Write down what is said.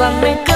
Pásame